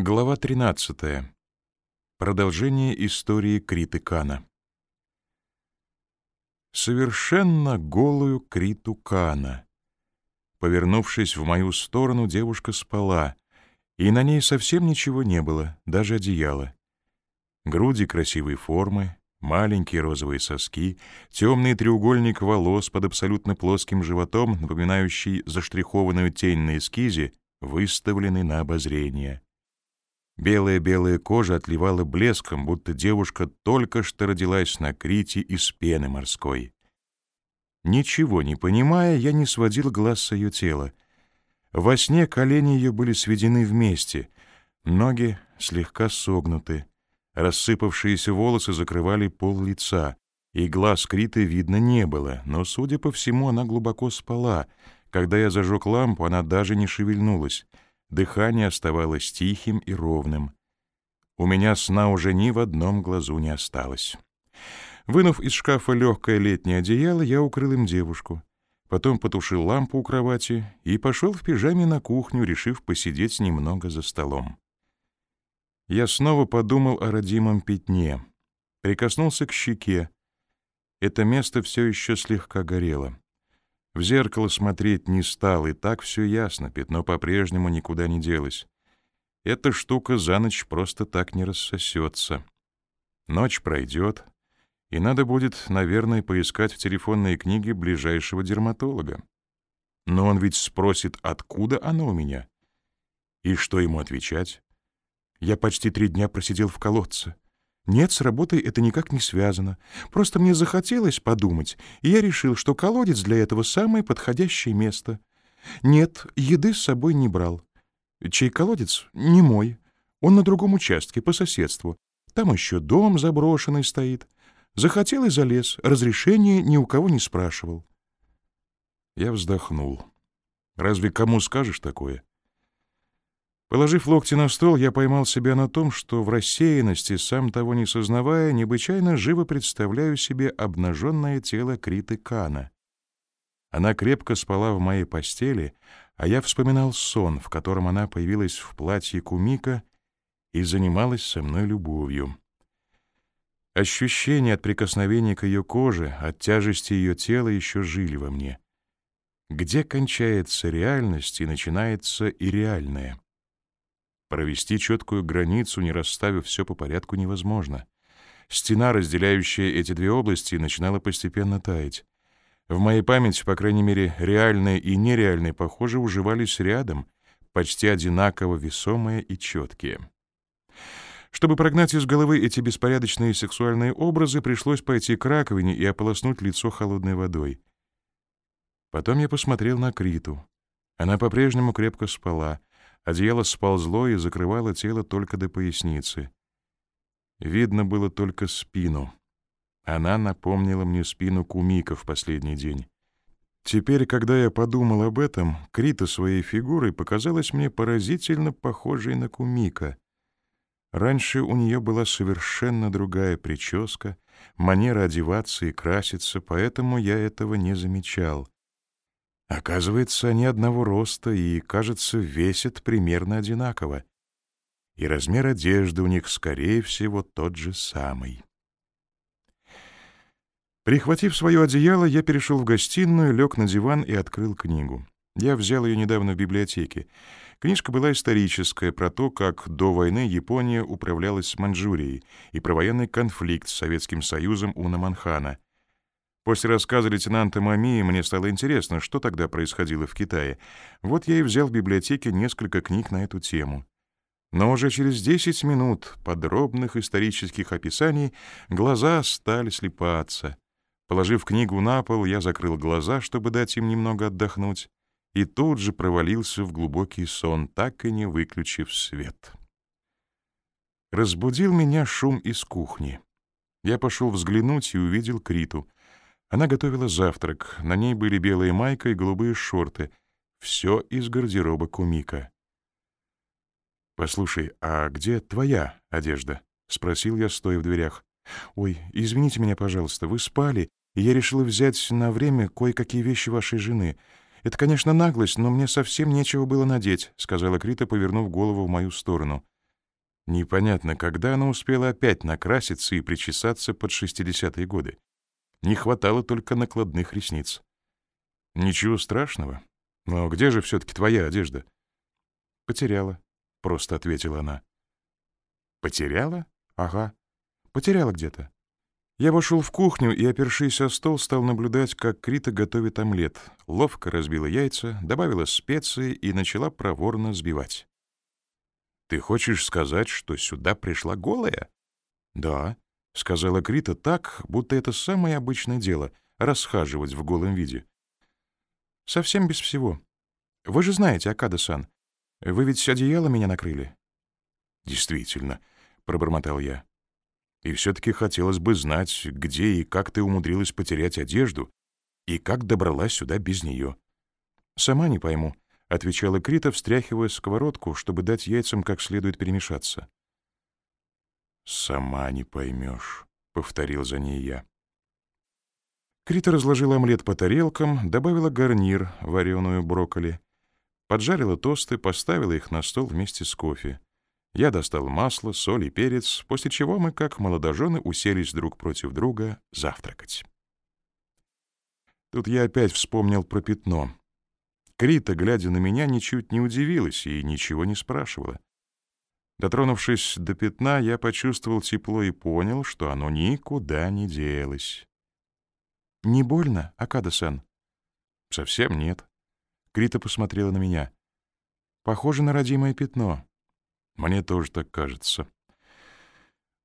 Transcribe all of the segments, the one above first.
Глава 13. Продолжение истории Криты Кана. Совершенно голую Криту Кана. Повернувшись в мою сторону, девушка спала, и на ней совсем ничего не было, даже одеяла. Груди красивой формы, маленькие розовые соски, темный треугольник волос под абсолютно плоским животом, напоминающий заштрихованную тень на эскизе, выставлены на обозрение — Белая-белая кожа отливала блеском, будто девушка только что родилась на Крите из пены морской. Ничего не понимая, я не сводил глаз с ее тела. Во сне колени ее были сведены вместе, ноги слегка согнуты, рассыпавшиеся волосы закрывали пол лица, и глаз Криты видно не было, но, судя по всему, она глубоко спала. Когда я зажег лампу, она даже не шевельнулась — Дыхание оставалось тихим и ровным. У меня сна уже ни в одном глазу не осталось. Вынув из шкафа легкое летнее одеяло, я укрыл им девушку. Потом потушил лампу у кровати и пошел в пижаме на кухню, решив посидеть немного за столом. Я снова подумал о родимом пятне. Прикоснулся к щеке. Это место все еще слегка горело. В зеркало смотреть не стал, и так все ясно, пятно по-прежнему никуда не делось. Эта штука за ночь просто так не рассосется. Ночь пройдет, и надо будет, наверное, поискать в телефонной книге ближайшего дерматолога. Но он ведь спросит, откуда оно у меня? И что ему отвечать? Я почти три дня просидел в колодце. Нет, с работой это никак не связано. Просто мне захотелось подумать, и я решил, что колодец для этого самое подходящее место. Нет, еды с собой не брал. Чей колодец? Не мой. Он на другом участке, по соседству. Там еще дом заброшенный стоит. Захотел и залез, разрешения ни у кого не спрашивал. Я вздохнул. Разве кому скажешь такое? Положив локти на стол, я поймал себя на том, что в рассеянности, сам того не сознавая, необычайно живо представляю себе обнаженное тело Криты Кана. Она крепко спала в моей постели, а я вспоминал сон, в котором она появилась в платье кумика и занималась со мной любовью. Ощущения от прикосновения к ее коже, от тяжести ее тела еще жили во мне. Где кончается реальность и начинается и реальное? Провести четкую границу, не расставив все по порядку, невозможно. Стена, разделяющая эти две области, начинала постепенно таять. В моей памяти, по крайней мере, реальные и нереальные, похоже, уживались рядом, почти одинаково весомые и четкие. Чтобы прогнать из головы эти беспорядочные сексуальные образы, пришлось пойти к раковине и ополоснуть лицо холодной водой. Потом я посмотрел на Криту. Она по-прежнему крепко спала — Одеяло сползло и закрывало тело только до поясницы. Видно было только спину. Она напомнила мне спину Кумика в последний день. Теперь, когда я подумал об этом, Крита своей фигурой показалась мне поразительно похожей на Кумика. Раньше у нее была совершенно другая прическа, манера одеваться и краситься, поэтому я этого не замечал. Оказывается, они одного роста и, кажется, весят примерно одинаково. И размер одежды у них, скорее всего, тот же самый. Прихватив свое одеяло, я перешел в гостиную, лег на диван и открыл книгу. Я взял ее недавно в библиотеке. Книжка была историческая, про то, как до войны Япония управлялась Маньчжурией, и про военный конфликт с Советским Союзом у Наманхана — После рассказа лейтенанта Мамии мне стало интересно, что тогда происходило в Китае. Вот я и взял в библиотеке несколько книг на эту тему. Но уже через 10 минут подробных исторических описаний глаза стали слепаться. Положив книгу на пол, я закрыл глаза, чтобы дать им немного отдохнуть, и тут же провалился в глубокий сон, так и не выключив свет. Разбудил меня шум из кухни. Я пошел взглянуть и увидел Криту — она готовила завтрак. На ней были белая майка и голубые шорты. Все из гардероба Кумика. «Послушай, а где твоя одежда?» — спросил я, стоя в дверях. «Ой, извините меня, пожалуйста, вы спали, и я решила взять на время кое-какие вещи вашей жены. Это, конечно, наглость, но мне совсем нечего было надеть», — сказала Крита, повернув голову в мою сторону. Непонятно, когда она успела опять накраситься и причесаться под шестидесятые годы. Не хватало только накладных ресниц. Ничего страшного. Но где же все-таки твоя одежда? Потеряла, — просто ответила она. Потеряла? Ага. Потеряла где-то. Я вошел в кухню и, опершись о стол, стал наблюдать, как Крита готовит омлет. Ловко разбила яйца, добавила специи и начала проворно сбивать. «Ты хочешь сказать, что сюда пришла голая?» «Да», — сказала Крита так, будто это самое обычное дело — расхаживать в голом виде. «Совсем без всего. Вы же знаете, Акада-сан, вы ведь одеяло меня накрыли». «Действительно», — пробормотал я. И все-таки хотелось бы знать, где и как ты умудрилась потерять одежду, и как добралась сюда без нее. «Сама не пойму», — отвечала Крита, встряхивая сковородку, чтобы дать яйцам как следует перемешаться. «Сама не поймешь», — повторил за ней я. Крита разложила омлет по тарелкам, добавила гарнир, вареную брокколи, поджарила тосты, поставила их на стол вместе с кофе. Я достал масло, соль и перец, после чего мы, как молодожены, уселись друг против друга завтракать. Тут я опять вспомнил про пятно. Крита, глядя на меня, ничуть не удивилась и ничего не спрашивала. Дотронувшись до пятна, я почувствовал тепло и понял, что оно никуда не делось. «Не больно, Акада-сан?» «Совсем нет». Крита посмотрела на меня. «Похоже на родимое пятно. Мне тоже так кажется.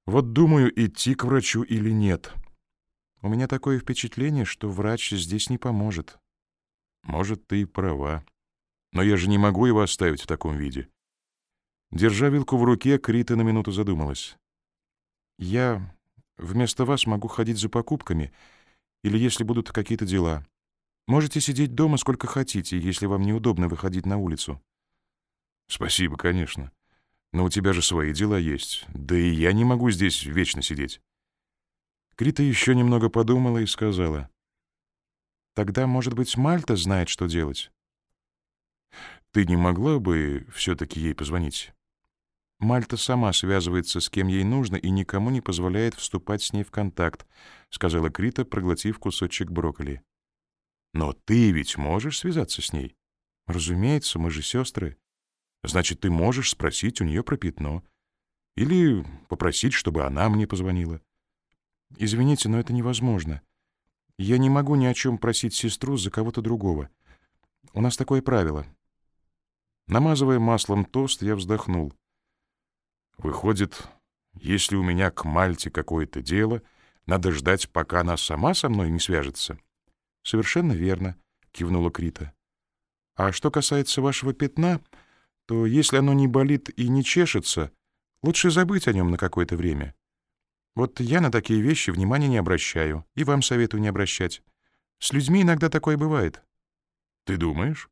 Вот думаю, идти к врачу или нет. У меня такое впечатление, что врач здесь не поможет. Может, ты и права. Но я же не могу его оставить в таком виде. Держа вилку в руке, Крита на минуту задумалась. Я вместо вас могу ходить за покупками, или если будут какие-то дела. Можете сидеть дома сколько хотите, если вам неудобно выходить на улицу. Спасибо, конечно. Но у тебя же свои дела есть. Да и я не могу здесь вечно сидеть. Крита еще немного подумала и сказала. Тогда, может быть, Мальта знает, что делать? Ты не могла бы все-таки ей позвонить? Мальта сама связывается с кем ей нужно и никому не позволяет вступать с ней в контакт, сказала Крита, проглотив кусочек брокколи. Но ты ведь можешь связаться с ней? Разумеется, мы же сестры. Значит, ты можешь спросить у нее про пятно. Или попросить, чтобы она мне позвонила. Извините, но это невозможно. Я не могу ни о чем просить сестру за кого-то другого. У нас такое правило. Намазывая маслом тост, я вздохнул. Выходит, если у меня к Мальте какое-то дело, надо ждать, пока она сама со мной не свяжется. Совершенно верно, кивнула Крита. А что касается вашего пятна, то если оно не болит и не чешется, лучше забыть о нем на какое-то время. Вот я на такие вещи внимания не обращаю, и вам советую не обращать. С людьми иногда такое бывает. Ты думаешь?